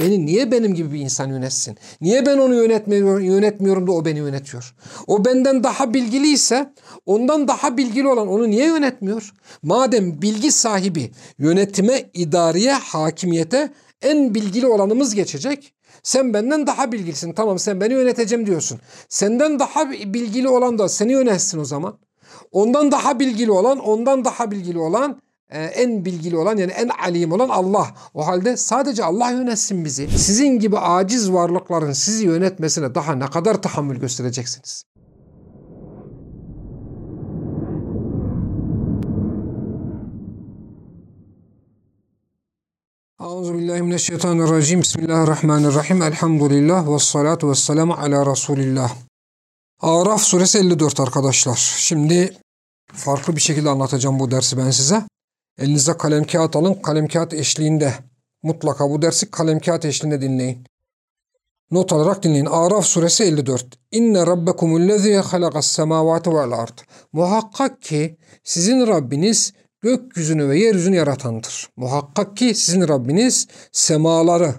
Beni niye benim gibi bir insan yönetsin? Niye ben onu yönetmiyorum, yönetmiyorum da o beni yönetiyor? O benden daha bilgiliyse ondan daha bilgili olan onu niye yönetmiyor? Madem bilgi sahibi yönetime, idareye, hakimiyete en bilgili olanımız geçecek. Sen benden daha bilgilisin. Tamam sen beni yöneteceğim diyorsun. Senden daha bilgili olan da seni yönetsin o zaman. Ondan daha bilgili olan, ondan daha bilgili olan, e, en bilgili olan yani en alim olan Allah. O halde sadece Allah yönetsin bizi. Sizin gibi aciz varlıkların sizi yönetmesine daha ne kadar tahammül göstereceksiniz? Euzubillahimineşşeytanirracim. Bismillahirrahmanirrahim. Elhamdülillah ve salatu ve selamu ala Resulillah. Araf suresi 54 arkadaşlar. Şimdi farklı bir şekilde anlatacağım bu dersi ben size. Elinize kalem kağıt alın. Kalem kağıt eşliğinde. Mutlaka bu dersi kalem kağıt eşliğinde dinleyin. Not alarak dinleyin. Araf suresi 54. İnne rabbekumullezî halakas semâvâti vel ard. Muhakkak ki sizin Rabbiniz gökyüzünü ve yeryüzünü yaratandır. Muhakkak ki sizin Rabbiniz semaları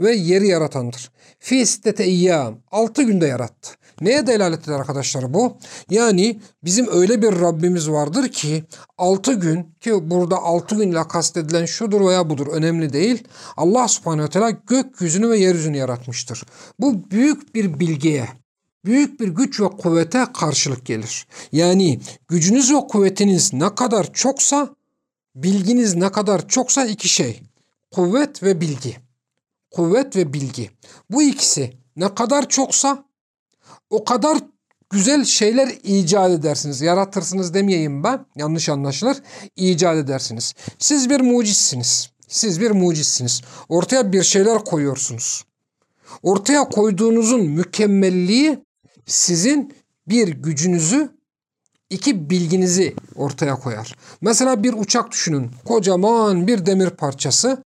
ve yeri yaratandır. Fi sittete iyyam. Altı günde yarattı. Neye delalet eder arkadaşlar bu? Yani bizim öyle bir Rabbimiz vardır ki altı gün ki burada altı günle kastedilen şudur veya budur önemli değil. Allah subhanehu ve teala gökyüzünü ve yeryüzünü yaratmıştır. Bu büyük bir bilgiye, büyük bir güç ve kuvvete karşılık gelir. Yani gücünüz ve kuvvetiniz ne kadar çoksa, bilginiz ne kadar çoksa iki şey. Kuvvet ve bilgi. Kuvvet ve bilgi. Bu ikisi ne kadar çoksa o kadar güzel şeyler icat edersiniz. Yaratırsınız demeyeyim ben. Yanlış anlaşılır. İcat edersiniz. Siz bir mucizsiniz. Siz bir mucizsiniz. Ortaya bir şeyler koyuyorsunuz. Ortaya koyduğunuzun mükemmelliği sizin bir gücünüzü, iki bilginizi ortaya koyar. Mesela bir uçak düşünün. Kocaman bir demir parçası.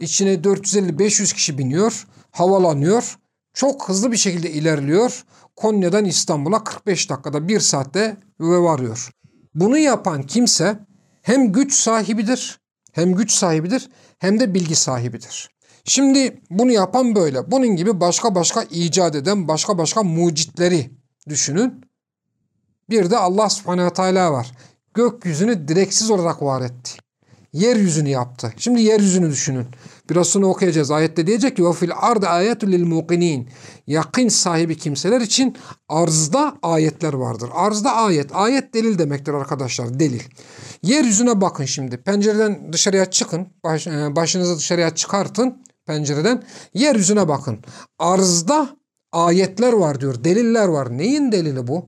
İçine 450-500 kişi biniyor, havalanıyor. Çok hızlı bir şekilde ilerliyor. Konya'dan İstanbul'a 45 dakikada, bir saatte ve varıyor. Bunu yapan kimse hem güç sahibidir, hem güç sahibidir, hem de bilgi sahibidir. Şimdi bunu yapan böyle. Bunun gibi başka başka icat eden başka başka mucitleri düşünün. Bir de Allah subhanehu teala var. Gökyüzünü direksiz olarak var etti yeryüzünü yaptı. Şimdi yeryüzünü düşünün. Biraz sonra okuyacağız. Ayette diyecek ki fil ard ayetun lil muqinin. Yakın sahibi kimseler için arzda ayetler vardır. Arzda ayet. Ayet delil demektir arkadaşlar. Delil. Yeryüzüne bakın şimdi. Pencereden dışarıya çıkın. Baş, e, başınızı dışarıya çıkartın pencereden. Yeryüzüne bakın. Arzda ayetler var diyor. Deliller var. Neyin delili bu?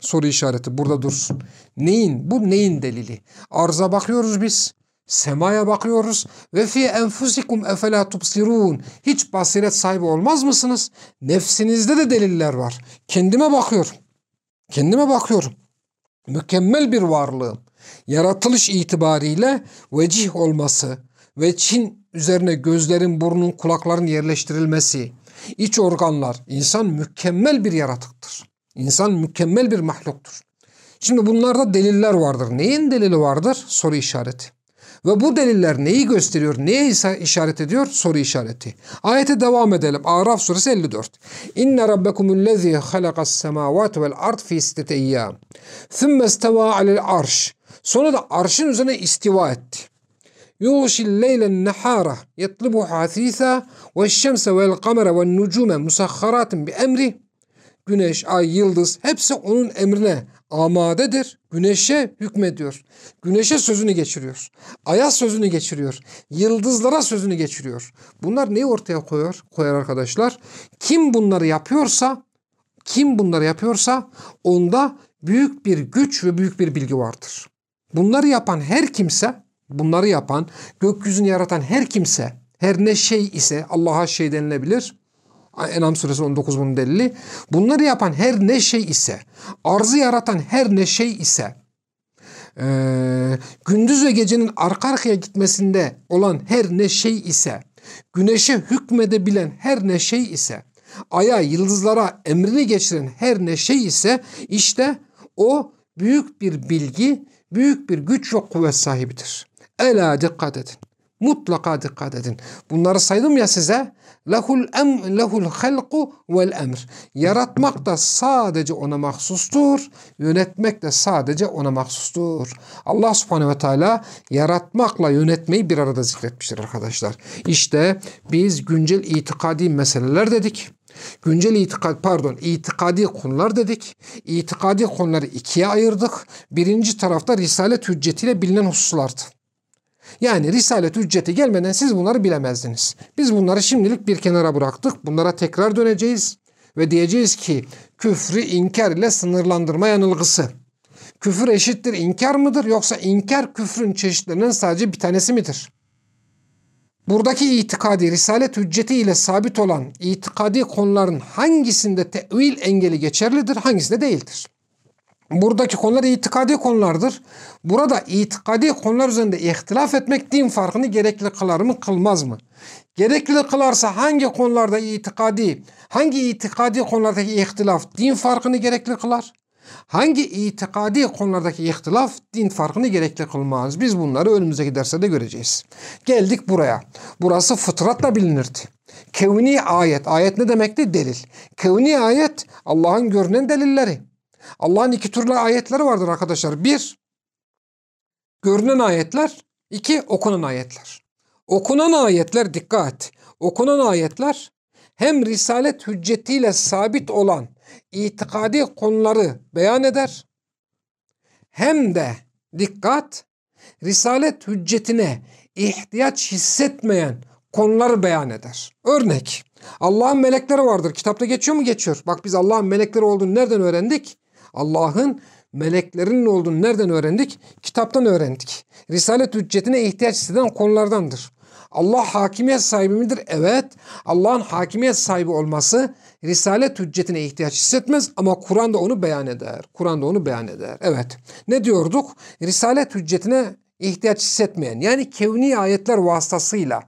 Soru işareti burada dursun. Neyin? Bu neyin delili? Arza bakıyoruz biz. Semaya bakıyoruz ve fi enfusikum efela tubsirun. Hiç basiret sahibi olmaz mısınız? Nefsinizde de deliller var. Kendime bakıyorum. Kendime bakıyorum. Mükemmel bir varlığım. Yaratılış itibariyle vecih olması, ve Çin üzerine gözlerin, burnun, kulakların yerleştirilmesi, iç organlar, insan mükemmel bir yaratıktır. İnsan mükemmel bir mahluktur. Şimdi bunlarda deliller vardır. Neyin delili vardır? Soru işareti. Ve bu deliller neyi gösteriyor, neye işaret ediyor? Soru işareti. Ayete devam edelim. Araf suresi 54. İnne rabbekumullezî halakas semâvâti vel ard fî istete eyyâm. Thümme istevâ alel arş. Sonra da arşın üzerine istiva etti. Yuğşil leylen nehâra yetlubu hasîsâ ve şemse vel kamera ve nucume musahharatin bi emri. Güneş, ay, yıldız hepsi onun emrine amadedir. Güneşe hükmediyor. Güneşe sözünü geçiriyor. Aya sözünü geçiriyor. Yıldızlara sözünü geçiriyor. Bunlar neyi ortaya koyuyor? Koyar arkadaşlar. Kim bunları yapıyorsa, kim bunları yapıyorsa onda büyük bir güç ve büyük bir bilgi vardır. Bunları yapan her kimse, bunları yapan, gökyüzünü yaratan her kimse, her ne şey ise Allah'a şey denilebilir Enam suresi 19 bunun delili. Bunları yapan her ne şey ise, arzı yaratan her ne şey ise, e, gündüz ve gecenin arka arkaya gitmesinde olan her ne şey ise, güneşe hükmedebilen her ne şey ise, aya, yıldızlara emrini geçiren her ne şey ise, işte o büyük bir bilgi, büyük bir güç ve kuvvet sahibidir. Ela dikkat edin. Mutlaka dikkat edin. Bunları saydım ya size. Lehul em lehul halku vel emr. Yaratmak da sadece ona mahsustur. Yönetmek de sadece ona mahsustur. Allah subhanehu ve teala yaratmakla yönetmeyi bir arada zikretmiştir arkadaşlar. İşte biz güncel itikadi meseleler dedik. Güncel itikad pardon itikadi konular dedik. İtikadi konuları ikiye ayırdık. Birinci tarafta risalet hüccetiyle bilinen hususlardı. Yani risalet hücceti gelmeden siz bunları bilemezdiniz. Biz bunları şimdilik bir kenara bıraktık. Bunlara tekrar döneceğiz. Ve diyeceğiz ki küfrü inkar ile sınırlandırma yanılgısı. Küfür eşittir inkar mıdır yoksa inkar küfrün çeşitlerinden sadece bir tanesi midir? Buradaki itikadi risalet hücceti ile sabit olan itikadi konuların hangisinde tevil engeli geçerlidir, hangisinde değildir? Buradaki konular itikadi konulardır. Burada itikadi konular üzerinde ihtilaf etmek din farkını gerekli kılar mı kılmaz mı? Gerekli kılarsa hangi konularda itikadi, hangi itikadi konulardaki ihtilaf din farkını gerekli kılar? Hangi itikadi konulardaki ihtilaf din farkını gerekli kılmaz. Biz bunları önümüzdeki derslerde göreceğiz. Geldik buraya. Burası fıtratla bilinirdi. Kevni ayet. Ayet ne demekti? Delil. Kevni ayet Allah'ın görünen delilleri. Allah'ın iki türlü ayetleri vardır arkadaşlar. Bir, görünen ayetler. iki okunan ayetler. Okunan ayetler dikkat. Okunan ayetler hem risalet hüccetiyle sabit olan itikadi konuları beyan eder. Hem de dikkat risalet hüccetine ihtiyaç hissetmeyen konuları beyan eder. Örnek Allah'ın melekleri vardır. Kitapta geçiyor mu? Geçiyor. Bak biz Allah'ın melekleri olduğunu nereden öğrendik? Allah'ın meleklerinin olduğunu nereden öğrendik? Kitaptan öğrendik. Risalet hüccetine ihtiyaç hisseden konulardandır. Allah hakimiyet sahibi midir? Evet. Allah'ın hakimiyet sahibi olması risalet hüccetine ihtiyaç hissetmez ama Kur'an da onu beyan eder. Kur'an da onu beyan eder. Evet. Ne diyorduk? Risalet hüccetine ihtiyaç hissetmeyen yani kevni ayetler vasıtasıyla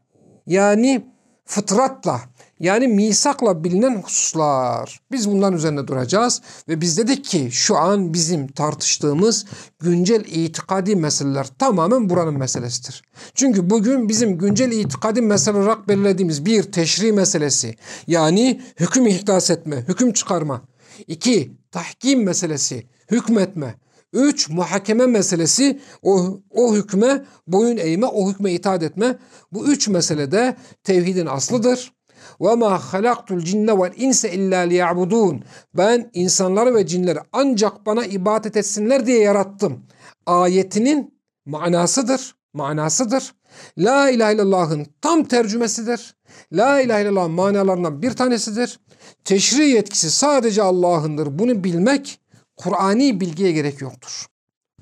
yani fıtratla yani misakla bilinen hususlar. Biz bunların üzerine duracağız ve biz dedik ki şu an bizim tartıştığımız güncel itikadi meseleler tamamen buranın meselesidir. Çünkü bugün bizim güncel itikadi mesele olarak belirlediğimiz bir teşri meselesi yani hüküm ihdas etme, hüküm çıkarma. İki, tahkim meselesi, hükmetme. Üç, muhakeme meselesi, o, o hükme boyun eğme, o hükme itaat etme. Bu üç meselede tevhidin aslıdır. Ve ma halaktul cinne vel inse illa liya'budun. Ben insanları ve cinleri ancak bana ibadet etsinler diye yarattım. Ayetinin manasıdır. Manasıdır. La ilahe illallah'ın tam tercümesidir. La ilahe illallah manalarından bir tanesidir. Teşri yetkisi sadece Allah'ındır. Bunu bilmek Kur'ani bilgiye gerek yoktur.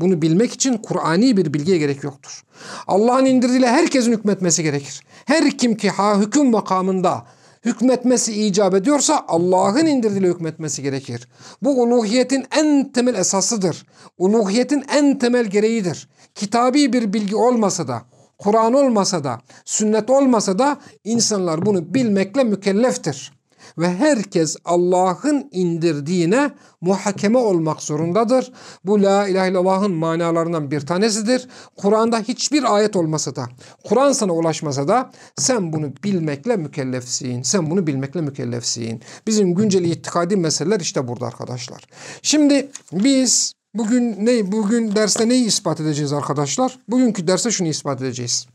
Bunu bilmek için Kur'ani bir bilgiye gerek yoktur. Allah'ın indirdiğiyle herkesin hükmetmesi gerekir. Her kim ki ha hüküm makamında hükmetmesi icap ediyorsa Allah'ın indirdiğiyle hükmetmesi gerekir. Bu uluhiyetin en temel esasıdır. Uluhiyetin en temel gereğidir. Kitabi bir bilgi olmasa da, Kur'an olmasa da, sünnet olmasa da insanlar bunu bilmekle mükelleftir ve herkes Allah'ın indirdiğine muhakeme olmak zorundadır. Bu la ilahe illallah'ın manalarından bir tanesidir. Kur'an'da hiçbir ayet olmasa da, Kur'an sana ulaşmasa da sen bunu bilmekle mükellefsin. Sen bunu bilmekle mükellefsin. Bizim güncel itikadi meseleler işte burada arkadaşlar. Şimdi biz bugün ne bugün derste neyi ispat edeceğiz arkadaşlar? Bugünkü derste şunu ispat edeceğiz.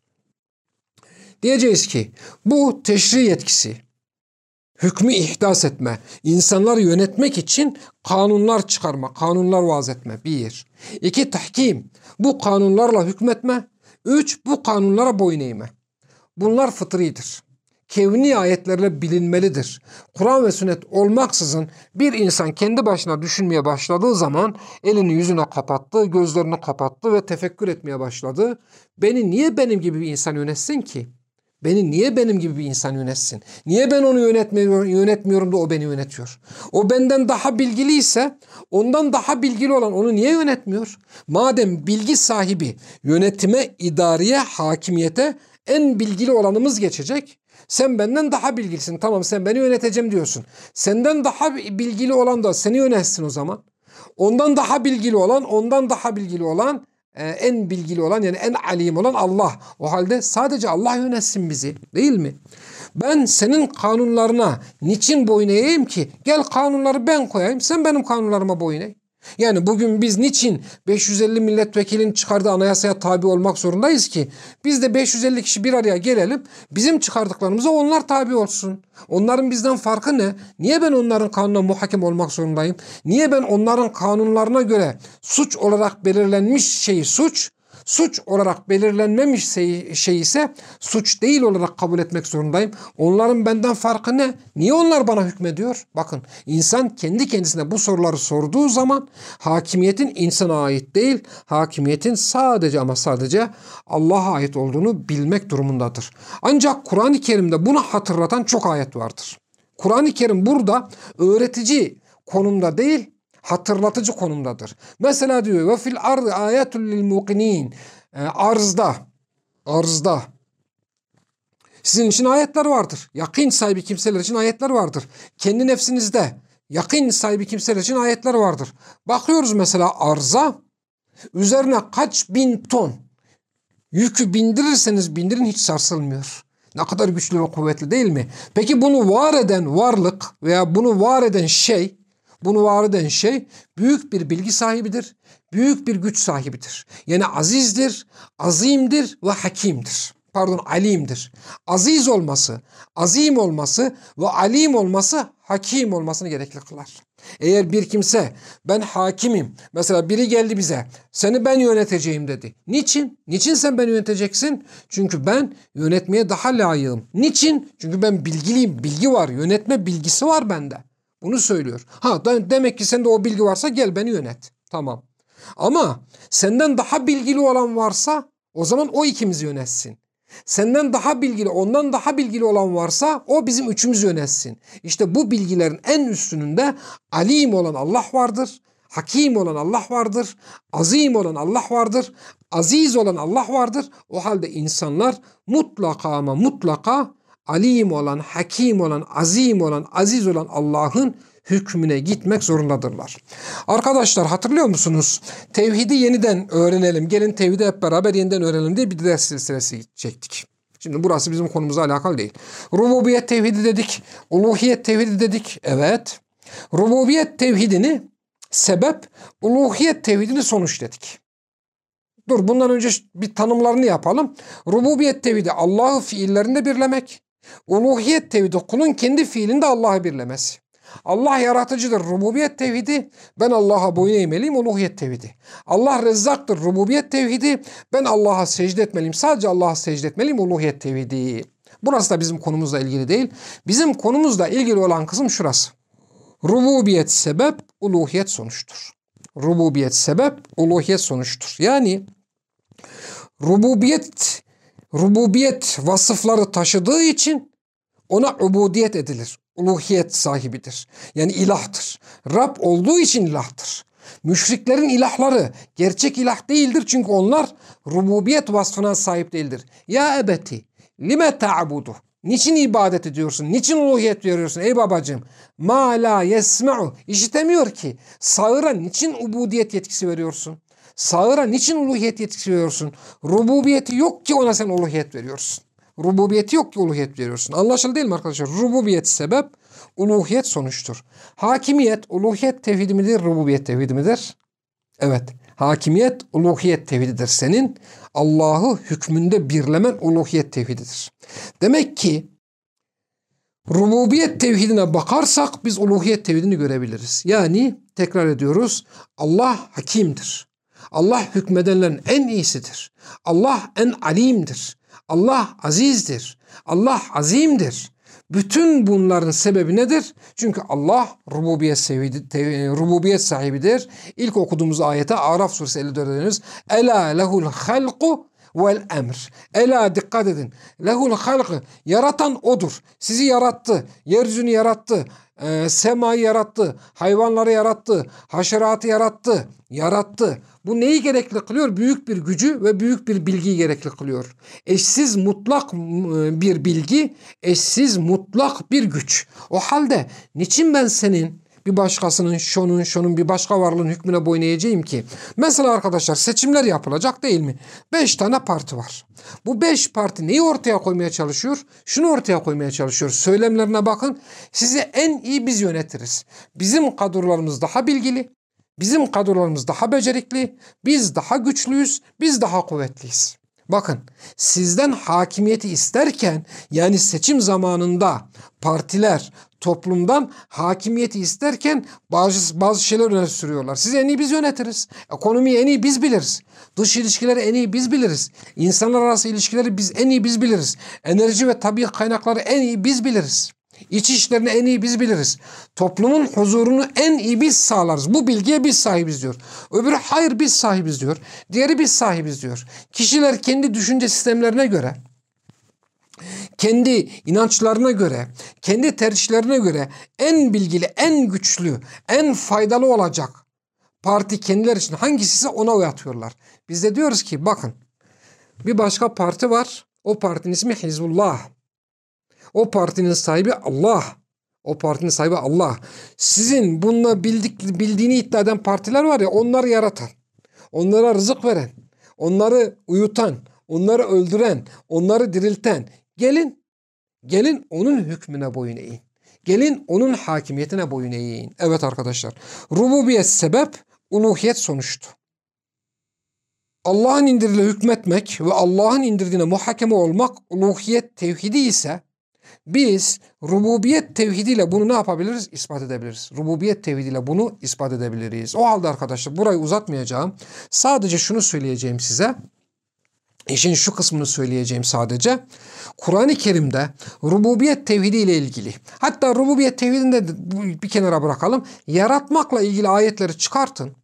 Diyeceğiz ki bu teşri yetkisi hükmü ihdas etme, insanları yönetmek için kanunlar çıkarma, kanunlar vaz etme. Bir. İki, tahkim. Bu kanunlarla hükmetme. Üç, bu kanunlara boyun eğme. Bunlar fıtridir. Kevni ayetlerle bilinmelidir. Kur'an ve sünnet olmaksızın bir insan kendi başına düşünmeye başladığı zaman elini yüzüne kapattı, gözlerini kapattı ve tefekkür etmeye başladı. Beni niye benim gibi bir insan yönetsin ki? Beni niye benim gibi bir insan yönetsin? Niye ben onu yönetmiyorum, yönetmiyorum da o beni yönetiyor? O benden daha bilgiliyse ondan daha bilgili olan onu niye yönetmiyor? Madem bilgi sahibi yönetime, idareye, hakimiyete en bilgili olanımız geçecek. Sen benden daha bilgilisin. Tamam sen beni yöneteceğim diyorsun. Senden daha bilgili olan da seni yönetsin o zaman. Ondan daha bilgili olan, ondan daha bilgili olan e, en bilgili olan yani en alim olan Allah. O halde sadece Allah yönetsin bizi değil mi? Ben senin kanunlarına niçin boyun eğeyim ki? Gel kanunları ben koyayım sen benim kanunlarıma boyun eğ. Yani bugün biz niçin 550 milletvekilinin çıkardığı anayasaya tabi olmak zorundayız ki? Biz de 550 kişi bir araya gelelim, bizim çıkardıklarımıza onlar tabi olsun. Onların bizden farkı ne? Niye ben onların kanununa muhakem olmak zorundayım? Niye ben onların kanunlarına göre suç olarak belirlenmiş şeyi suç, suç olarak belirlenmemiş şey, şey ise suç değil olarak kabul etmek zorundayım. Onların benden farkı ne? Niye onlar bana hükmediyor? Bakın insan kendi kendisine bu soruları sorduğu zaman hakimiyetin insana ait değil, hakimiyetin sadece ama sadece Allah'a ait olduğunu bilmek durumundadır. Ancak Kur'an-ı Kerim'de bunu hatırlatan çok ayet vardır. Kur'an-ı Kerim burada öğretici konumda değil, hatırlatıcı konumdadır. Mesela diyor ve fil ardı ayetul lil mukinin. E, arzda arzda sizin için ayetler vardır. Yakin sahibi kimseler için ayetler vardır. Kendi nefsinizde yakin sahibi kimseler için ayetler vardır. Bakıyoruz mesela arza üzerine kaç bin ton yükü bindirirseniz bindirin hiç sarsılmıyor. Ne kadar güçlü ve kuvvetli değil mi? Peki bunu var eden varlık veya bunu var eden şey bunu var eden şey büyük bir bilgi sahibidir, büyük bir güç sahibidir. Yani azizdir, azimdir ve hakimdir. Pardon alimdir. Aziz olması, azim olması ve alim olması hakim olmasını gerekli kılar. Eğer bir kimse ben hakimim mesela biri geldi bize seni ben yöneteceğim dedi. Niçin? Niçin sen beni yöneteceksin? Çünkü ben yönetmeye daha layığım. Niçin? Çünkü ben bilgiliyim. Bilgi var. Yönetme bilgisi var bende. Bunu söylüyor. Ha demek ki sende o bilgi varsa gel beni yönet. Tamam. Ama senden daha bilgili olan varsa o zaman o ikimizi yönetsin. Senden daha bilgili, ondan daha bilgili olan varsa o bizim üçümüz yönetsin. İşte bu bilgilerin en üstününde alim olan Allah vardır. Hakim olan Allah vardır. Azim olan Allah vardır. Aziz olan Allah vardır. O halde insanlar mutlaka ama mutlaka alim olan, hakim olan, azim olan, aziz olan Allah'ın hükmüne gitmek zorundadırlar. Arkadaşlar hatırlıyor musunuz? Tevhidi yeniden öğrenelim. Gelin tevhidi hep beraber yeniden öğrenelim diye bir ders silsilesi çektik. Şimdi burası bizim konumuza alakalı değil. Rububiyet tevhidi dedik. Uluhiyet tevhidi dedik. Evet. Rububiyet tevhidini sebep, uluhiyet tevhidini sonuç dedik. Dur bundan önce bir tanımlarını yapalım. Rububiyet tevhidi Allah'ı fiillerinde birlemek. Uluhiyet tevhidi kulun kendi fiilinde Allah'ı birlemesi. Allah yaratıcıdır. Rububiyet tevhidi. Ben Allah'a boyun eğmeliyim. Uluhiyet tevhidi. Allah rezzaktır. Rububiyet tevhidi. Ben Allah'a secde etmeliyim. Sadece Allah'a secde etmeliyim. Uluhiyet tevhidi. Burası da bizim konumuzla ilgili değil. Bizim konumuzla ilgili olan kısım şurası. Rububiyet sebep, uluhiyet sonuçtur. Rububiyet sebep, uluhiyet sonuçtur. Yani rububiyet rububiyet vasıfları taşıdığı için ona ubudiyet edilir. Uluhiyet sahibidir. Yani ilahtır. Rab olduğu için ilahtır. Müşriklerin ilahları gerçek ilah değildir çünkü onlar rububiyet vasfına sahip değildir. Ya ebeti lime ta'budu Niçin ibadet ediyorsun? Niçin uluhiyet veriyorsun ey babacığım? Ma la yesme'u. İşitemiyor ki. Sağıra niçin ubudiyet yetkisi veriyorsun? Sağıra niçin uluhiyet yetkisi? Rububiyeti yok ki ona sen uluhiyet veriyorsun. Rububiyeti yok ki uluhiyet veriyorsun. Anlaşıldı değil mi arkadaşlar? Rububiyet sebep, uluhiyet sonuçtur. Hakimiyet, uluhiyet tevhidi midir, rububiyet tevhidi midir? Evet. Hakimiyet, uluhiyet tevhididir senin. Allah'ı hükmünde birlemen uluhiyet tevhididir. Demek ki rububiyet tevhidine bakarsak biz uluhiyet tevhidini görebiliriz. Yani tekrar ediyoruz Allah hakimdir. Allah hükmedenlerin en iyisidir. Allah en alimdir. Allah azizdir. Allah azimdir. Bütün bunların sebebi nedir? Çünkü Allah rububiyet, rububiyet sahibidir. İlk okuduğumuz ayete Araf suresi 54'de dönüyoruz. Ela lehul halku vel emr. Ela dikkat edin. Lehul halkı yaratan odur. Sizi yarattı. Yeryüzünü yarattı. E, semayı yarattı. Hayvanları yarattı. Haşeratı yarattı. Yarattı. Bu neyi gerekli kılıyor? Büyük bir gücü ve büyük bir bilgiyi gerekli kılıyor. Eşsiz mutlak bir bilgi, eşsiz mutlak bir güç. O halde niçin ben senin bir başkasının, şunun, şunun bir başka varlığın hükmüne boyun eğeceğim ki? Mesela arkadaşlar seçimler yapılacak değil mi? Beş tane parti var. Bu beş parti neyi ortaya koymaya çalışıyor? Şunu ortaya koymaya çalışıyor. Söylemlerine bakın. Sizi en iyi biz yönetiriz. Bizim kadrolarımız daha bilgili. Bizim kadrolarımız daha becerikli. Biz daha güçlüyüz. Biz daha kuvvetliyiz. Bakın sizden hakimiyeti isterken yani seçim zamanında partiler toplumdan hakimiyeti isterken bazı, bazı şeyler öne sürüyorlar. Sizi en iyi biz yönetiriz. Ekonomiyi en iyi biz biliriz. Dış ilişkileri en iyi biz biliriz. İnsanlar arası ilişkileri biz en iyi biz biliriz. Enerji ve tabi kaynakları en iyi biz biliriz. İç işlerini en iyi biz biliriz. Toplumun huzurunu en iyi biz sağlarız. Bu bilgiye biz sahibiz diyor. Öbürü hayır biz sahibiz diyor. Diğeri biz sahibiz diyor. Kişiler kendi düşünce sistemlerine göre kendi inançlarına göre, kendi tercihlerine göre en bilgili, en güçlü, en faydalı olacak parti kendileri için hangisi ise ona oy atıyorlar. Biz de diyoruz ki bakın bir başka parti var. O partinin ismi Hizbullah. O partinin sahibi Allah. O partinin sahibi Allah. Sizin bununla bildik, bildiğini iddia eden partiler var ya onları yaratan, onlara rızık veren, onları uyutan, onları öldüren, onları dirilten. Gelin, gelin onun hükmüne boyun eğin. Gelin onun hakimiyetine boyun eğin. Evet arkadaşlar. Rububiyet sebep, uluhiyet sonuçtu. Allah'ın indirdiğine hükmetmek ve Allah'ın indirdiğine muhakeme olmak uluhiyet tevhidi ise biz rububiyet tevhidiyle bunu ne yapabiliriz? İspat edebiliriz. Rububiyet tevhidiyle bunu ispat edebiliriz. O halde arkadaşlar burayı uzatmayacağım. Sadece şunu söyleyeceğim size. İşin şu kısmını söyleyeceğim sadece. Kur'an-ı Kerim'de rububiyet tevhidi ile ilgili hatta rububiyet tevhidinde bir kenara bırakalım. Yaratmakla ilgili ayetleri çıkartın.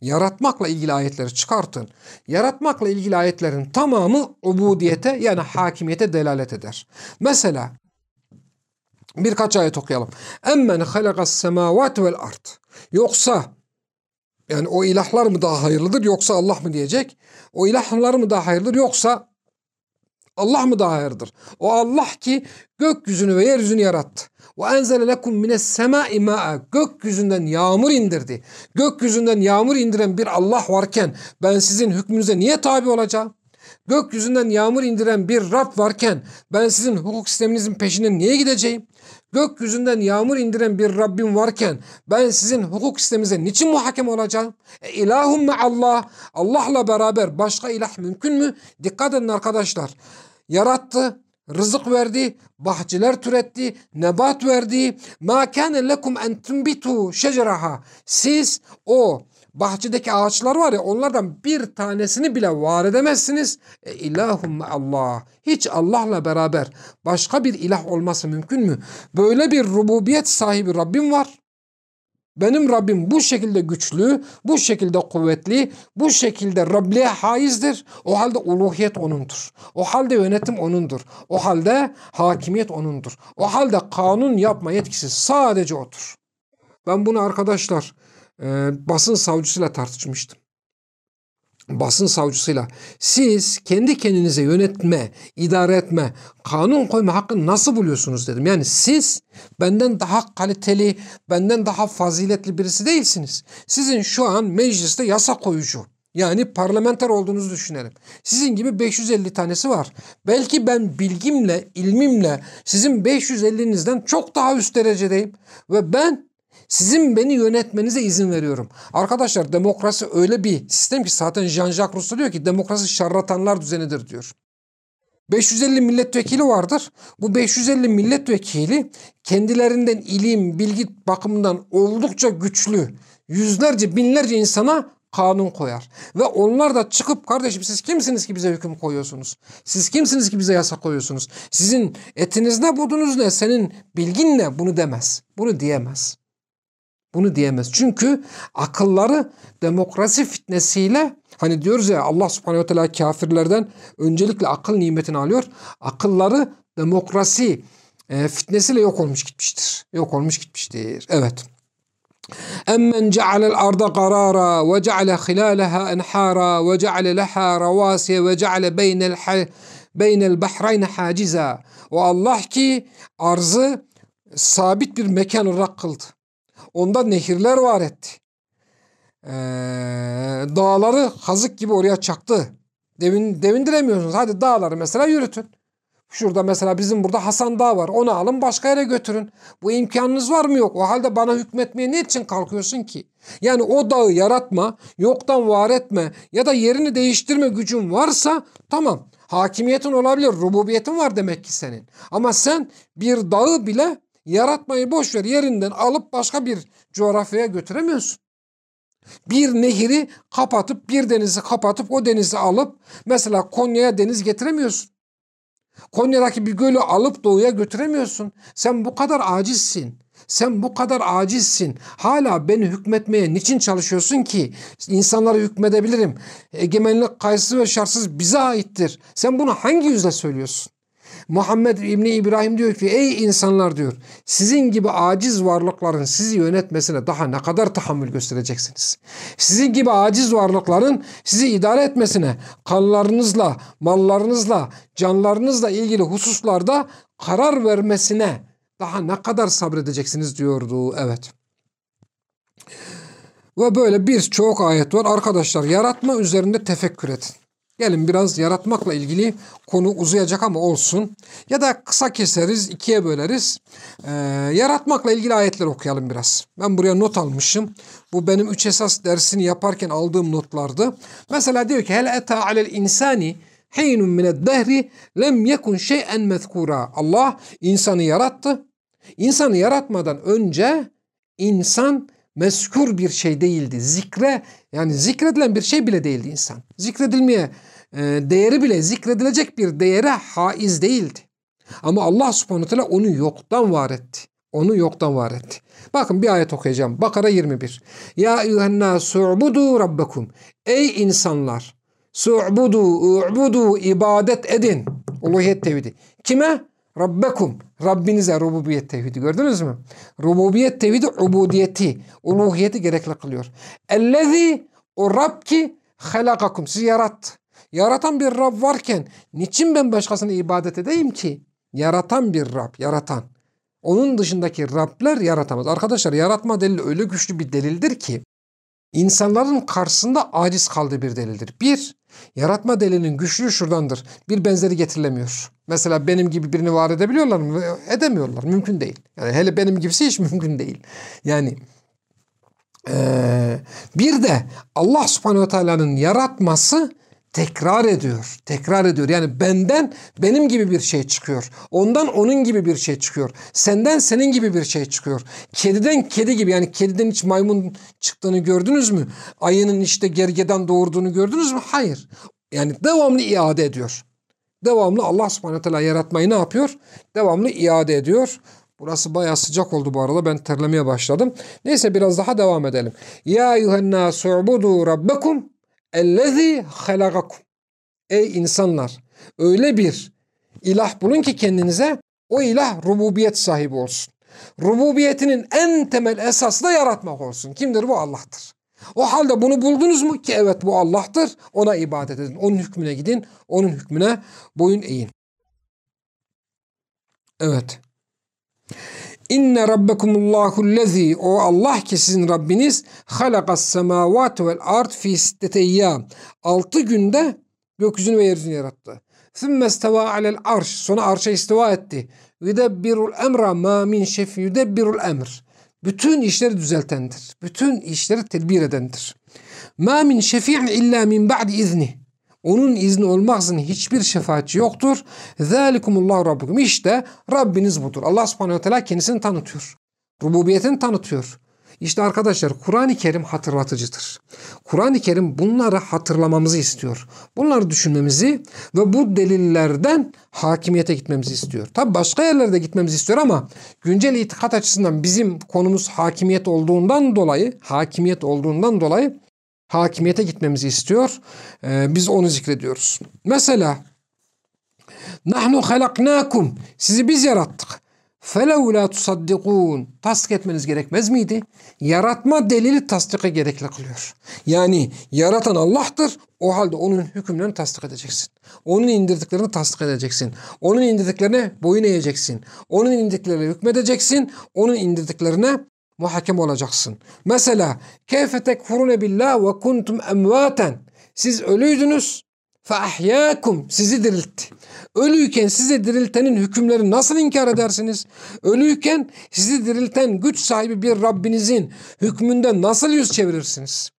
Yaratmakla ilgili ayetleri çıkartın. Yaratmakla ilgili ayetlerin tamamı ubudiyete yani hakimiyete delalet eder. Mesela birkaç ayet okuyalım. Emmen halakas semavat vel ard. Yoksa yani o ilahlar mı daha hayırlıdır yoksa Allah mı diyecek? O ilahlar mı daha hayırlıdır yoksa Allah mı daha hayırdır? O Allah ki gökyüzünü ve yeryüzünü yarattı. Ve enzele lekum mines semai ma'a. Gökyüzünden yağmur indirdi. Gökyüzünden yağmur indiren bir Allah varken ben sizin hükmünüze niye tabi olacağım? Gökyüzünden yağmur indiren bir Rab varken ben sizin hukuk sisteminizin peşinden niye gideceğim? Gökyüzünden yağmur indiren bir Rabbim varken ben sizin hukuk sisteminize niçin muhakem olacağım? E, ilahum Allah. Allah'la beraber başka ilah mümkün mü? Dikkat edin arkadaşlar. Yarattı, rızık verdi, bahçeler türetti, nebat verdi. Ma kana lekum en tunbitu şeceraha. Siz o bahçedeki ağaçlar var ya onlardan bir tanesini bile var edemezsiniz. E, ilahum Allah. Hiç Allah'la beraber başka bir ilah olması mümkün mü? Böyle bir rububiyet sahibi Rabbim var. Benim Rabbim bu şekilde güçlü, bu şekilde kuvvetli, bu şekilde Rabliğe haizdir. O halde uluhiyet O'nundur. O halde yönetim O'nundur. O halde hakimiyet O'nundur. O halde kanun yapma yetkisi sadece O'dur. Ben bunu arkadaşlar e, basın savcısıyla tartışmıştım basın savcısıyla siz kendi kendinize yönetme, idare etme, kanun koyma hakkını nasıl buluyorsunuz dedim. Yani siz benden daha kaliteli, benden daha faziletli birisi değilsiniz. Sizin şu an mecliste yasa koyucu. Yani parlamenter olduğunuzu düşünelim. Sizin gibi 550 tanesi var. Belki ben bilgimle, ilmimle sizin 550'nizden çok daha üst derecedeyim. Ve ben sizin beni yönetmenize izin veriyorum. Arkadaşlar demokrasi öyle bir sistem ki zaten Jean-Jacques Rousseau diyor ki demokrasi şarlatanlar düzenidir diyor. 550 milletvekili vardır. Bu 550 milletvekili kendilerinden ilim, bilgi bakımından oldukça güçlü yüzlerce, binlerce insana kanun koyar. Ve onlar da çıkıp kardeşim siz kimsiniz ki bize hüküm koyuyorsunuz? Siz kimsiniz ki bize yasa koyuyorsunuz? Sizin etiniz ne, budunuz ne, senin bilgin ne? Bunu demez. Bunu diyemez. Bunu diyemez. Çünkü akılları demokrasi fitnesiyle hani diyoruz ya Allah subhanehu ve teala kafirlerden öncelikle akıl nimetini alıyor. Akılları demokrasi e, fitnesiyle yok olmuş gitmiştir. Yok olmuş gitmiştir. Evet. Arda qarara ve ceale hilalaha enhara ve ceale leha ravasiye ve ceale beynel beynel bahrayn haciza. O Allah ki arzı sabit bir mekan olarak kıldı. Onda nehirler var etti. Ee, dağları kazık gibi oraya çaktı. Devin, devindiremiyorsunuz. Hadi dağları mesela yürütün. Şurada mesela bizim burada Hasan Dağ var. Onu alın başka yere götürün. Bu imkanınız var mı yok? O halde bana hükmetmeye ne için kalkıyorsun ki? Yani o dağı yaratma, yoktan var etme ya da yerini değiştirme gücün varsa tamam. Hakimiyetin olabilir, rububiyetin var demek ki senin. Ama sen bir dağı bile yaratmayı boş ver yerinden alıp başka bir coğrafyaya götüremiyorsun. Bir nehri kapatıp bir denizi kapatıp o denizi alıp mesela Konya'ya deniz getiremiyorsun. Konya'daki bir gölü alıp doğuya götüremiyorsun. Sen bu kadar acizsin. Sen bu kadar acizsin. Hala beni hükmetmeye niçin çalışıyorsun ki? İnsanlara hükmedebilirim. Egemenlik kayıtsız ve şartsız bize aittir. Sen bunu hangi yüzle söylüyorsun? Muhammed İbni İbrahim diyor ki ey insanlar diyor sizin gibi aciz varlıkların sizi yönetmesine daha ne kadar tahammül göstereceksiniz? Sizin gibi aciz varlıkların sizi idare etmesine kanlarınızla, mallarınızla, canlarınızla ilgili hususlarda karar vermesine daha ne kadar sabredeceksiniz diyordu. Evet. Ve böyle birçok ayet var. Arkadaşlar yaratma üzerinde tefekkür edin. Gelin biraz yaratmakla ilgili konu uzayacak ama olsun. Ya da kısa keseriz, ikiye böleriz. Ee, yaratmakla ilgili ayetler okuyalım biraz. Ben buraya not almışım. Bu benim üç esas dersini yaparken aldığım notlardı. Mesela diyor ki hel eta alel insani hinun mined dehri lem yekun şey'en mezkura. Allah insanı yarattı. İnsanı yaratmadan önce insan meskur bir şey değildi. Zikre yani zikredilen bir şey bile değildi insan. Zikredilmeye e, değeri bile zikredilecek bir değere haiz değildi. Ama Allah subhanahu teala onu yoktan var etti. Onu yoktan var etti. Bakın bir ayet okuyacağım. Bakara 21. Ya eyyühennâ su'budu rabbekum. Ey insanlar! Su'budu, u'budu, ibadet edin. Uluhiyet tevhidi. Kime? Rabbekum. Rabbinize rububiyet tevhidi gördünüz mü? Rububiyet tevhidi ubudiyeti, uluhiyeti gerekli kılıyor. Ellezî o Rab ki halakakum sizi yarattı. Yaratan bir Rab varken niçin ben başkasına ibadet edeyim ki? Yaratan bir Rab, yaratan. Onun dışındaki Rabler yaratamaz. Arkadaşlar yaratma delili öyle güçlü bir delildir ki insanların karşısında aciz kaldığı bir delildir. Bir, yaratma delilinin güçlüğü şuradandır. Bir benzeri getirilemiyor. Mesela benim gibi birini var edebiliyorlar mı? Edemiyorlar. Mümkün değil. Yani hele benim gibisi hiç mümkün değil. Yani ee, bir de Allah subhanehu ve teala'nın yaratması tekrar ediyor. Tekrar ediyor. Yani benden benim gibi bir şey çıkıyor. Ondan onun gibi bir şey çıkıyor. Senden senin gibi bir şey çıkıyor. Kediden kedi gibi yani kediden hiç maymun çıktığını gördünüz mü? Ayının işte gergeden doğurduğunu gördünüz mü? Hayır. Yani devamlı iade ediyor. Devamlı Allah subhanahu teala yaratmayı ne yapıyor? Devamlı iade ediyor. Burası bayağı sıcak oldu bu arada. Ben terlemeye başladım. Neyse biraz daha devam edelim. Ya eyyühennâ su'budu rabbekum ellezî halagakum. Ey insanlar öyle bir ilah bulun ki kendinize o ilah rububiyet sahibi olsun. Rububiyetinin en temel esası da yaratmak olsun. Kimdir bu? Allah'tır. O halde bunu buldunuz mu ki evet bu Allah'tır. Ona ibadet edin. Onun hükmüne gidin. Onun hükmüne boyun eğin. Evet. İnne rabbekumullahu lezi o Allah ki sizin Rabbiniz halakas semavati vel ard fi sittete. Altı günde gökyüzünü ve yeryüzünü yarattı. Sümme isteva alel arş. Sonra arşa istiva etti. Yudebbirul emra ma min şef yudebbirul emr. Bütün işleri düzeltendir. Bütün işleri tedbir edendir. Ma min şefi'in illa min ba'di izni. Onun izni olmaksızın hiçbir şefaatçi yoktur. Zalikumullahu rabbukum. İşte Rabbiniz budur. Allah subhanehu ve teala kendisini tanıtıyor. Rububiyetini tanıtıyor. İşte arkadaşlar Kur'an-ı Kerim hatırlatıcıdır. Kur'an-ı Kerim bunları hatırlamamızı istiyor. Bunları düşünmemizi ve bu delillerden hakimiyete gitmemizi istiyor. Tabi başka yerlerde gitmemizi istiyor ama güncel itikat açısından bizim konumuz hakimiyet olduğundan dolayı, hakimiyet olduğundan dolayı hakimiyete gitmemizi istiyor. Ee, biz onu zikrediyoruz. Mesela Nahnu halaknakum. Sizi biz yarattık. فَلَوْ لَا تُصَدِّقُونَ Tasdik etmeniz gerekmez miydi? Yaratma delili tasdike gerekli kılıyor. Yani yaratan Allah'tır. O halde onun hükümlerini tasdik edeceksin. Onun indirdiklerini tasdik edeceksin. Onun indirdiklerine boyun eğeceksin. Onun indirdiklerine hükmedeceksin. Onun indirdiklerine muhakem olacaksın. Mesela keyfe tekfurune billah ve kuntum emvaten. Siz ölüydünüz fe ahyâkum sizi diriltti. Ölüyken sizi diriltenin hükümleri nasıl inkar edersiniz? Ölüyken sizi dirilten güç sahibi bir Rabbinizin hükmünde nasıl yüz çevirirsiniz?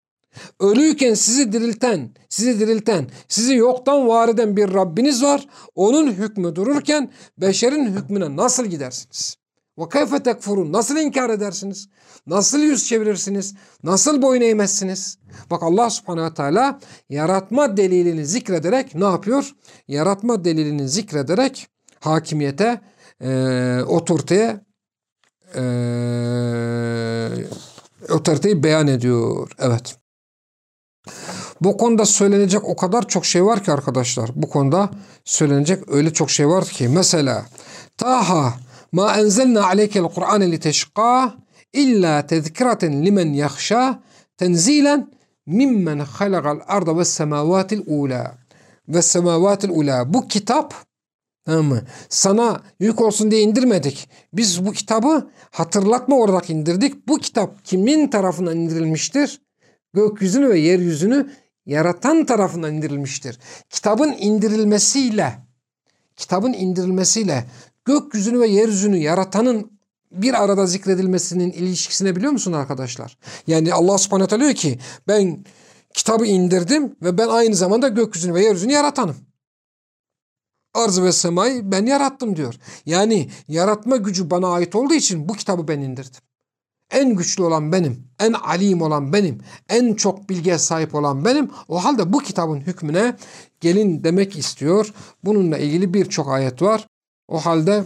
Ölüyken sizi dirilten, sizi dirilten, sizi yoktan var eden bir Rabbiniz var. Onun hükmü dururken beşerin hükmüne nasıl gidersiniz? Kayfe tekfurun nasıl inkar edersiniz? Nasıl yüz çevirirsiniz? Nasıl boyun eğmezsiniz? Bak Allah subhanehu ve teala yaratma delilini zikrederek ne yapıyor? Yaratma delilini zikrederek hakimiyete, e, otoriteye e, otoriteyi beyan ediyor. Evet. Bu konuda söylenecek o kadar çok şey var ki arkadaşlar. Bu konuda söylenecek öyle çok şey var ki. Mesela Taha ma enzelna aleykel Kur'an li teşqa illa tezkiraten limen yahşa tenzilen mimmen halagal arda ve semavatil ula ve semavatil ula. Bu kitap Tamam mı? Sana yük olsun diye indirmedik. Biz bu kitabı hatırlatma olarak indirdik. Bu kitap kimin tarafından indirilmiştir? Gökyüzünü ve yeryüzünü yaratan tarafından indirilmiştir. Kitabın indirilmesiyle kitabın indirilmesiyle gökyüzünü ve yeryüzünü yaratanın bir arada zikredilmesinin ilişkisini biliyor musun arkadaşlar? Yani Allah subhanahu teala diyor ki ben kitabı indirdim ve ben aynı zamanda gökyüzünü ve yeryüzünü yaratanım. Arz ve semayı ben yarattım diyor. Yani yaratma gücü bana ait olduğu için bu kitabı ben indirdim. En güçlü olan benim, en alim olan benim, en çok bilgiye sahip olan benim. O halde bu kitabın hükmüne gelin demek istiyor. Bununla ilgili birçok ayet var. O halde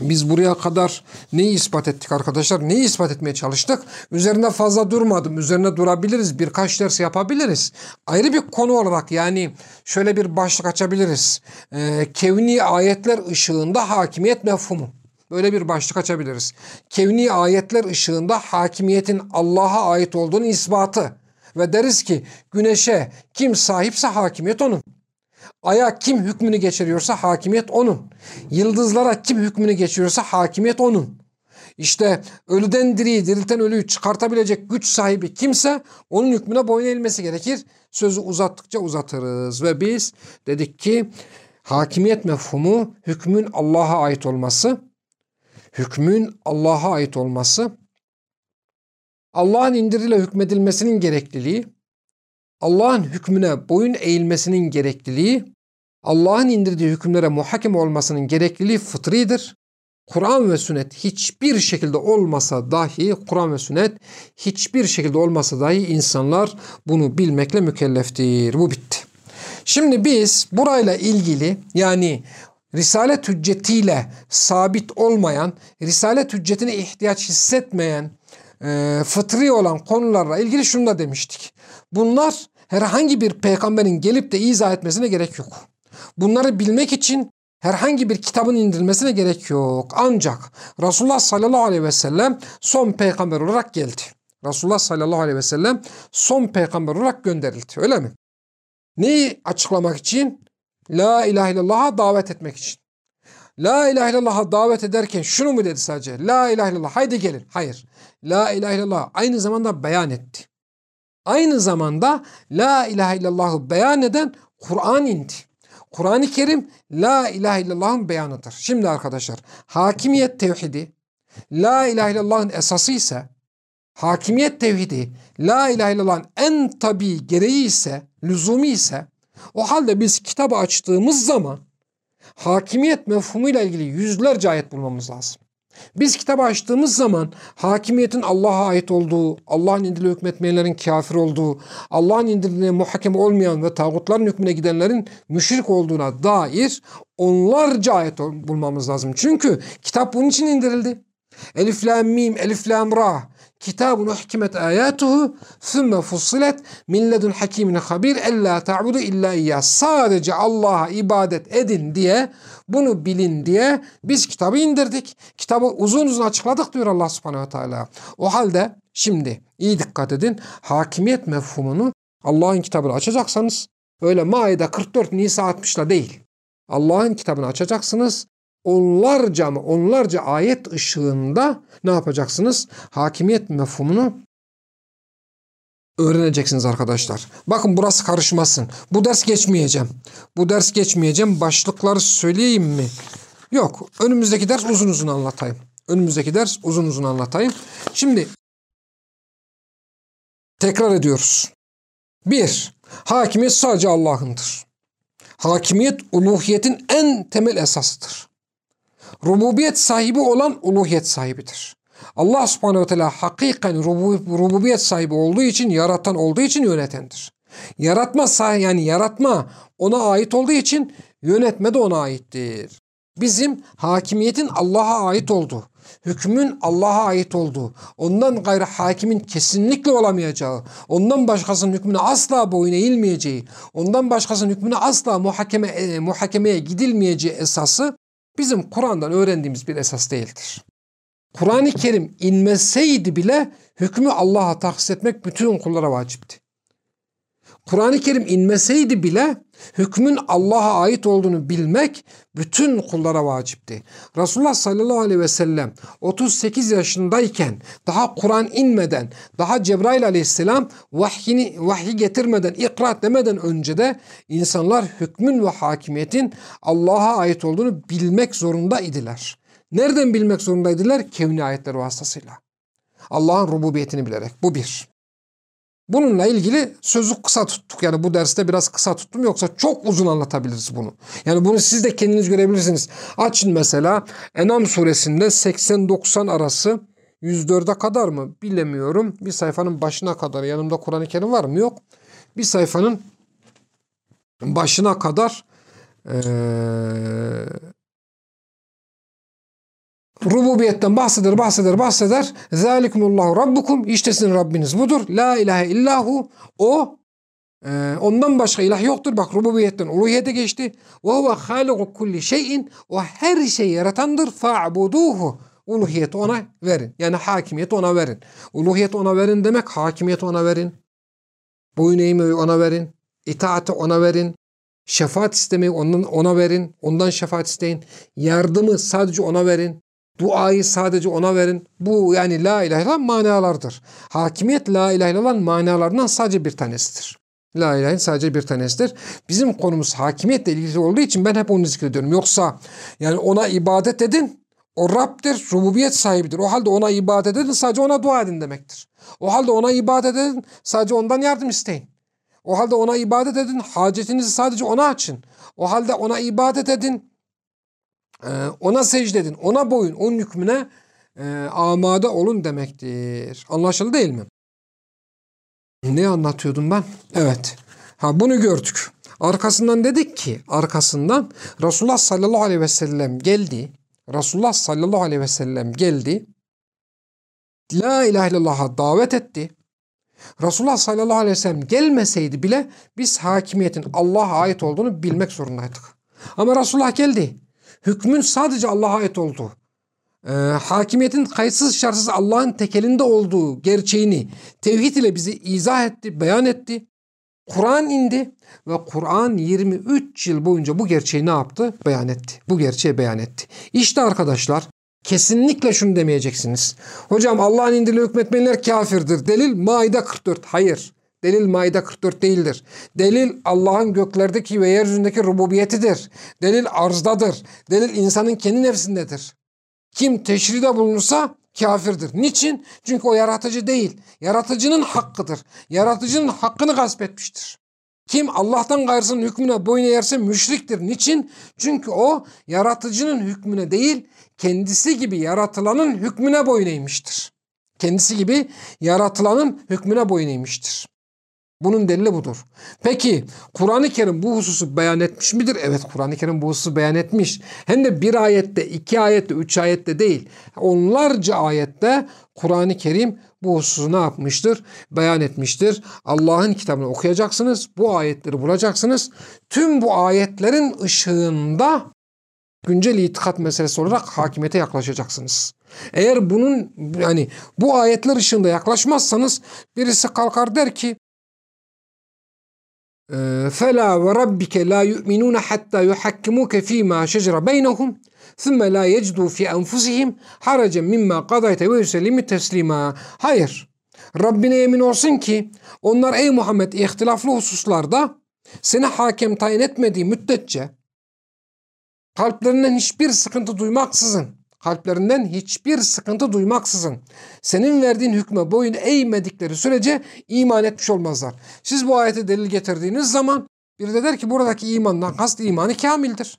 biz buraya kadar neyi ispat ettik arkadaşlar? Neyi ispat etmeye çalıştık? Üzerine fazla durmadım. Üzerine durabiliriz. Birkaç ders yapabiliriz. Ayrı bir konu olarak yani şöyle bir başlık açabiliriz. Ee, kevni ayetler ışığında hakimiyet mefhumu. Böyle bir başlık açabiliriz. Kevni ayetler ışığında hakimiyetin Allah'a ait olduğunu ispatı. Ve deriz ki güneşe kim sahipse hakimiyet onun. Aya kim hükmünü geçiriyorsa hakimiyet onun. Yıldızlara kim hükmünü geçiriyorsa hakimiyet onun. İşte ölüden diriyi, dirilten ölüyü çıkartabilecek güç sahibi kimse onun hükmüne boyun eğilmesi gerekir. Sözü uzattıkça uzatırız ve biz dedik ki hakimiyet mefhumu hükmün Allah'a ait olması, hükmün Allah'a ait olması, Allah'ın indiriyle hükmedilmesinin gerekliliği, Allah'ın hükmüne boyun eğilmesinin gerekliliği, Allah'ın indirdiği hükümlere muhakem olmasının gerekliliği fıtridir. Kur'an ve sünnet hiçbir şekilde olmasa dahi, Kur'an ve sünnet hiçbir şekilde olmasa dahi insanlar bunu bilmekle mükelleftir. Bu bitti. Şimdi biz burayla ilgili yani Risalet hüccetiyle sabit olmayan, Risalet hüccetine ihtiyaç hissetmeyen, e, fıtri olan konularla ilgili şunu da demiştik. Bunlar herhangi bir peygamberin gelip de izah etmesine gerek yok. Bunları bilmek için herhangi bir kitabın indirilmesine gerek yok. Ancak Resulullah sallallahu aleyhi ve sellem son peygamber olarak geldi. Resulullah sallallahu aleyhi ve sellem son peygamber olarak gönderildi. Öyle mi? Neyi açıklamak için? La ilahe illallah'a davet etmek için. La ilahe illallah'a davet ederken şunu mu dedi sadece? La ilahe illallah haydi gelin. Hayır. La ilahe illallah aynı zamanda beyan etti. Aynı zamanda La ilahe illallah'ı beyan eden Kur'an indi. Kur'an-ı Kerim La ilahe illallah'ın beyanıdır. Şimdi arkadaşlar hakimiyet tevhidi La ilahe illallah'ın esası ise hakimiyet tevhidi La ilahe illallah'ın en tabi gereği ise lüzumi ise o halde biz kitabı açtığımız zaman hakimiyet mefhumuyla ilgili yüzlerce ayet bulmamız lazım. Biz kitabı açtığımız zaman hakimiyetin Allah'a ait olduğu, Allah'ın indirdiği hükmetmeyenlerin kafir olduğu, Allah'ın indirdiğine muhakeme olmayan ve tağutların hükmüne gidenlerin müşrik olduğuna dair onlarca ayet bulmamız lazım. Çünkü kitap bunun için indirildi. Elif lam mim, elif lam ra. Kitabun uhkimet ayatuhu thumme fussilet min ledun hakimin habir ella ta'budu illa iyyah. Sadece Allah'a ibadet edin diye bunu bilin diye biz kitabı indirdik. Kitabı uzun uzun açıkladık diyor Allah subhanehu ve teala. O halde şimdi iyi dikkat edin hakimiyet mefhumunu Allah'ın kitabını açacaksanız öyle Maide 44 Nisa 60'la değil. Allah'ın kitabını açacaksınız. Onlarca mı onlarca ayet ışığında ne yapacaksınız? Hakimiyet mefhumunu öğreneceksiniz arkadaşlar. Bakın burası karışmasın. Bu ders geçmeyeceğim. Bu ders geçmeyeceğim. Başlıkları söyleyeyim mi? Yok. Önümüzdeki ders uzun uzun anlatayım. Önümüzdeki ders uzun uzun anlatayım. Şimdi tekrar ediyoruz. Bir, hakimiyet sadece Allah'ındır. Hakimiyet uluhiyetin en temel esasıdır. Rububiyet sahibi olan uluhiyet sahibidir. Allah subhanehu ve teala hakiken rububiyet sahibi olduğu için, yaratan olduğu için yönetendir. Yaratma yani yaratma ona ait olduğu için yönetme de ona aittir. Bizim hakimiyetin Allah'a ait olduğu, hükmün Allah'a ait olduğu, ondan gayrı hakimin kesinlikle olamayacağı, ondan başkasının hükmüne asla boyun eğilmeyeceği, ondan başkasının hükmüne asla muhakeme, e, muhakemeye gidilmeyeceği esası bizim Kur'an'dan öğrendiğimiz bir esas değildir. Kur'an-ı Kerim inmeseydi bile hükmü Allah'a tahsis etmek bütün kullara vacipti. Kur'an-ı Kerim inmeseydi bile hükmün Allah'a ait olduğunu bilmek bütün kullara vacipti. Resulullah sallallahu aleyhi ve sellem 38 yaşındayken daha Kur'an inmeden, daha Cebrail aleyhisselam vahyini, vahyi getirmeden, ikra demeden önce de insanlar hükmün ve hakimiyetin Allah'a ait olduğunu bilmek zorunda idiler. Nereden bilmek zorundaydılar? Kevni ayetler vasıtasıyla. Allah'ın rububiyetini bilerek. Bu bir. Bununla ilgili sözü kısa tuttuk. Yani bu derste biraz kısa tuttum. Yoksa çok uzun anlatabiliriz bunu. Yani bunu siz de kendiniz görebilirsiniz. Açın mesela Enam suresinde 80-90 arası 104'e kadar mı bilemiyorum. Bir sayfanın başına kadar yanımda Kur'an-ı Kerim var mı? Yok. Bir sayfanın başına kadar ee, rububiyetten bahseder, bahseder, bahseder. Zalikumullahu rabbukum. İşte sizin Rabbiniz budur. La ilahe illahu. O e, ondan başka ilah yoktur. Bak rububiyetten uluhiyete geçti. Ve huve haliku kulli şeyin. O her şeyi yaratandır. Fa'buduhu. Uluhiyet ona verin. Yani hakimiyet ona verin. Uluhiyet ona verin demek hakimiyet ona verin. Boyun eğmeyi ona verin. İtaati ona verin. Şefaat istemeyi ondan, ona verin. Ondan şefaat isteyin. Yardımı sadece ona verin. Duayı sadece ona verin. Bu yani la ilahe illallah manalardır. Hakimiyet la ilahe illallah manalarından sadece bir tanesidir. La ilahe sadece bir tanesidir. Bizim konumuz hakimiyetle ilgili olduğu için ben hep onu zikrediyorum. Yoksa yani ona ibadet edin. O Rab'dir, rububiyet sahibidir. O halde ona ibadet edin, sadece ona dua edin demektir. O halde ona ibadet edin, sadece ondan yardım isteyin. O halde ona ibadet edin, hacetinizi sadece ona açın. O halde ona ibadet edin, ona secde edin, ona boyun, onun hükmüne e, amade olun demektir. Anlaşıldı değil mi? Ne anlatıyordum ben? Evet. Ha bunu gördük. Arkasından dedik ki, arkasından Resulullah sallallahu aleyhi ve sellem geldi. Resulullah sallallahu aleyhi ve sellem geldi. La ilahe illallah'a davet etti. Resulullah sallallahu aleyhi ve sellem gelmeseydi bile biz hakimiyetin Allah'a ait olduğunu bilmek zorundaydık. Ama Resulullah geldi hükmün sadece Allah'a ait olduğu, e, hakimiyetin kayıtsız şartsız Allah'ın tekelinde olduğu gerçeğini tevhid ile bizi izah etti, beyan etti. Kur'an indi ve Kur'an 23 yıl boyunca bu gerçeği ne yaptı? Beyan etti. Bu gerçeği beyan etti. İşte arkadaşlar kesinlikle şunu demeyeceksiniz. Hocam Allah'ın indiriyle hükmetmeyenler kafirdir. Delil Maide 44. Hayır. Delil Maide 44 değildir. Delil Allah'ın göklerdeki ve yeryüzündeki rububiyetidir. Delil arzdadır. Delil insanın kendi nefsindedir. Kim teşride bulunursa kafirdir. Niçin? Çünkü o yaratıcı değil. Yaratıcının hakkıdır. Yaratıcının hakkını gasp etmiştir. Kim Allah'tan gayrısının hükmüne boyun eğerse müşriktir. Niçin? Çünkü o yaratıcının hükmüne değil, kendisi gibi yaratılanın hükmüne boyun eğmiştir. Kendisi gibi yaratılanın hükmüne boyun eğmiştir. Bunun delili budur. Peki Kur'an-ı Kerim bu hususu beyan etmiş midir? Evet Kur'an-ı Kerim bu hususu beyan etmiş. Hem de bir ayette, iki ayette, üç ayette değil. Onlarca ayette Kur'an-ı Kerim bu hususu ne yapmıştır? Beyan etmiştir. Allah'ın kitabını okuyacaksınız. Bu ayetleri bulacaksınız. Tüm bu ayetlerin ışığında güncel itikat meselesi olarak hakimiyete yaklaşacaksınız. Eğer bunun yani bu ayetler ışığında yaklaşmazsanız birisi kalkar der ki فلا وربك لا يؤمنون حتى يحكموك فيما شجر بينهم ثُمَّ لَا يَجْدُوا فِي أَنْفُسِهِمْ حَرَجًا مِمَّا قَضَيْتَ وَيُسَلِّمِ تَسْلِيمًا Hayır. Rabbine emin olsun ki onlar ey Muhammed ihtilaflı hususlarda seni hakem tayin etmediği müddetçe kalplerinden hiçbir sıkıntı duymaksızın kalplerinden hiçbir sıkıntı duymaksızın senin verdiğin hükme boyun eğmedikleri sürece iman etmiş olmazlar. Siz bu ayete delil getirdiğiniz zaman bir de der ki buradaki imandan kast imanı kamildir.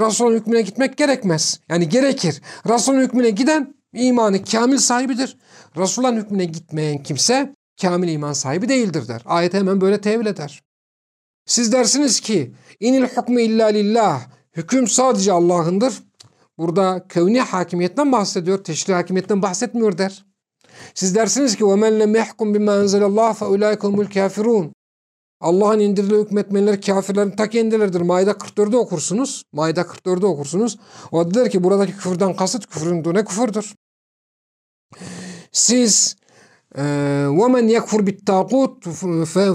Resul'ün hükmüne gitmek gerekmez. Yani gerekir. Resul'ün hükmüne giden imanı kamil sahibidir. Resulullah'ın hükmüne gitmeyen kimse kamil iman sahibi değildir der. Ayet hemen böyle tevil eder. Siz dersiniz ki inil hukmu illa lillah. Hüküm sadece Allah'ındır. Burada kevni hakimiyetten bahsediyor. Teşri hakimiyetten bahsetmiyor der. Siz dersiniz ki وَمَنْ لَمْ يَحْكُمْ بِمَا أَنْزَلَ اللّٰهِ فَاُولَٰئِكَ هُمُ الْكَافِرُونَ Allah'ın indirdiği hükmetmeleri kafirlerin ta kendileridir. Maide 44'ü okursunuz. Maide 44'ü okursunuz. O der ki buradaki küfürden kasıt küfrün ne küfürdür. Siz وَمَنْ يَكْفُرْ بِالتَّاقُوتِ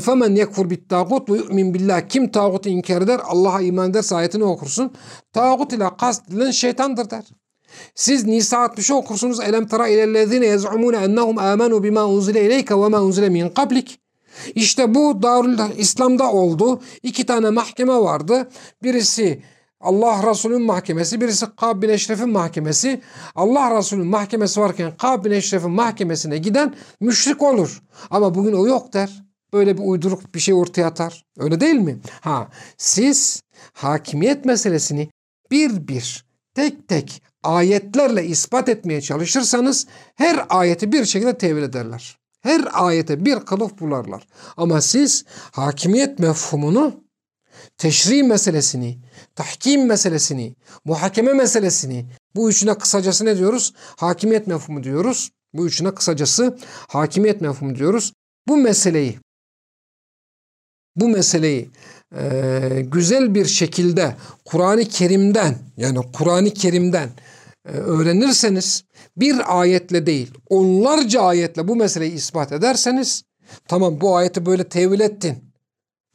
فَمَنْ يَكْفُرْ بِالتَّاقُوتِ وَيُؤْمِنْ بِاللّٰهِ Kim tağutu inkar eder? Allah'a iman ederse ayetini okursun. Tağut ile kast edilen şeytandır der. Siz Nisa 60'ı okursunuz. Elem tara ilellezine yez'umune ennehum amenu bima unzile ileyke ve ma unzile min qablik. İşte bu Darül İslam'da oldu. İki tane mahkeme vardı. Birisi Allah Resulü'nün mahkemesi, birisi Kab bin Eşref'in mahkemesi. Allah Resulü'nün mahkemesi varken Kab bin Eşref'in mahkemesine giden müşrik olur. Ama bugün o yok der. Böyle bir uyduruk bir şey ortaya atar. Öyle değil mi? Ha, siz hakimiyet meselesini bir bir, tek tek ayetlerle ispat etmeye çalışırsanız her ayeti bir şekilde tevil ederler. Her ayete bir kılıf bularlar. Ama siz hakimiyet mefhumunu, teşri meselesini, tahkim meselesini, muhakeme meselesini bu üçüne kısacası ne diyoruz? Hakimiyet mefhumu diyoruz. Bu üçüne kısacası hakimiyet mefhumu diyoruz. Bu meseleyi bu meseleyi e, güzel bir şekilde Kur'an-ı Kerim'den yani Kur'an-ı Kerim'den e, öğrenirseniz bir ayetle değil onlarca ayetle bu meseleyi ispat ederseniz tamam bu ayeti böyle tevil ettin.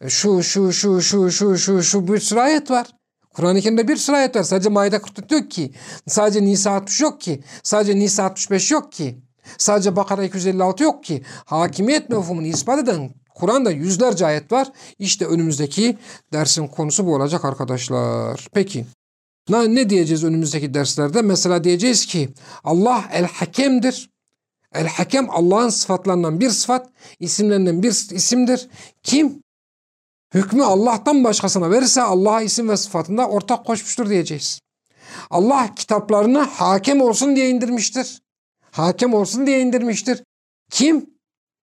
E, şu şu şu şu şu şu şu bir sürü ayet var. Kur'an-ı Kerim'de bir sürü ayet var. Sadece Maide 44 yok ki. Sadece Nisa 60 yok ki. Sadece Nisa 65 yok ki. Sadece Bakara 256 yok ki. Hakimiyet mefhumunu ispat eden Kur'an'da yüzlerce ayet var. İşte önümüzdeki dersin konusu bu olacak arkadaşlar. Peki ne diyeceğiz önümüzdeki derslerde? Mesela diyeceğiz ki Allah el-hakemdir. El-hakem Allah'ın sıfatlarından bir sıfat, isimlerinden bir isimdir. Kim hükmü Allah'tan başkasına verirse Allah'a isim ve sıfatında ortak koşmuştur diyeceğiz. Allah kitaplarını hakem olsun diye indirmiştir. Hakem olsun diye indirmiştir. Kim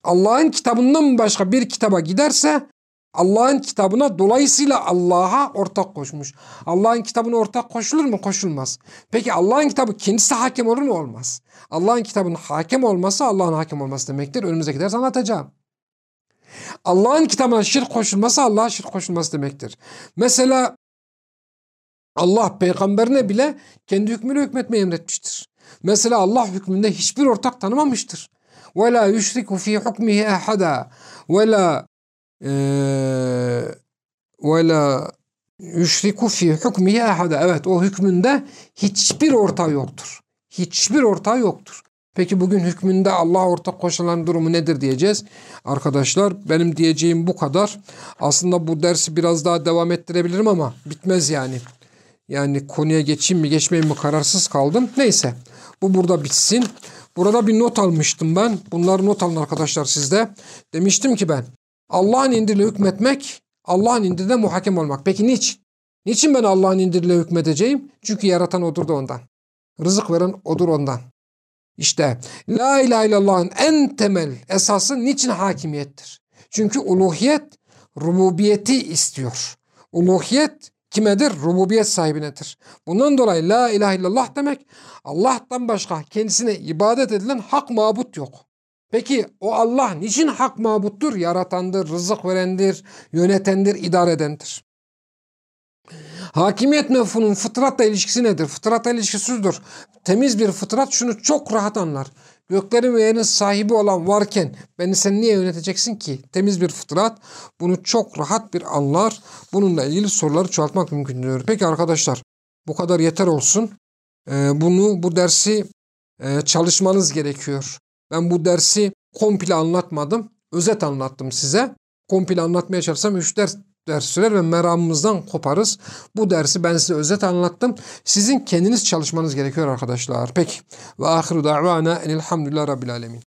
Allah'ın kitabından başka bir kitaba giderse Allah'ın kitabına dolayısıyla Allah'a ortak koşmuş. Allah'ın kitabına ortak koşulur mu? Koşulmaz. Peki Allah'ın kitabı kendisi hakem olur mu? Olmaz. Allah'ın kitabının hakem olması Allah'ın hakem olması demektir. Önümüzdeki ders anlatacağım. Allah'ın kitabına şirk koşulması Allah'a şirk koşulması demektir. Mesela Allah peygamberine bile kendi hükmünü hükmetmeyi emretmiştir. Mesela Allah hükmünde hiçbir ortak tanımamıştır. وَلَا يُشْرِكُ ف۪ي حُكْمِهِ اَحَدًا وَلَا وَلَا يُشْرِكُ ف۪ي حُكْمِهِ اَحَدًا Evet o hükmünde hiçbir ortağı yoktur. Hiçbir ortağı yoktur. Peki bugün hükmünde Allah ortak koşulan durumu nedir diyeceğiz. Arkadaşlar benim diyeceğim bu kadar. Aslında bu dersi biraz daha devam ettirebilirim ama bitmez yani. Yani konuya geçeyim mi geçmeyeyim mi kararsız kaldım. Neyse bu burada bitsin. Burada bir not almıştım ben. Bunları not alın arkadaşlar sizde. Demiştim ki ben Allah'ın indiriyle hükmetmek, Allah'ın indiride muhakem olmak. Peki niçin? Niçin ben Allah'ın indiriyle hükmedeceğim? Çünkü yaratan odur da ondan. Rızık veren odur ondan. İşte La ilahe illallah'ın en temel esası niçin hakimiyettir? Çünkü uluhiyet rububiyeti istiyor. Uluhiyet kimedir? Rububiyet sahibinedir. Bundan dolayı la ilahe illallah demek Allah'tan başka kendisine ibadet edilen hak mabut yok. Peki o Allah niçin hak mabuttur? Yaratandır, rızık verendir, yönetendir, idare edendir. Hakimiyet mefhunun fıtratla ilişkisi nedir? Fıtratla ilişkisi şudur. Temiz bir fıtrat şunu çok rahat anlar. Göklerin ve yerin sahibi olan varken beni sen niye yöneteceksin ki? Temiz bir fıtrat bunu çok rahat bir anlar. Bununla ilgili soruları çoğaltmak mümkün diyor. Peki arkadaşlar Bu kadar yeter olsun. Ee, bunu bu dersi e, çalışmanız gerekiyor. Ben bu dersi komple anlatmadım. Özet anlattım size. Komple anlatmaya çalışsam 3 ders, ders sürer ve meramımızdan koparız. Bu dersi ben size özet anlattım. Sizin kendiniz çalışmanız gerekiyor arkadaşlar. Peki. Ve ahiru da'vana enilhamdülillah rabbil alemin.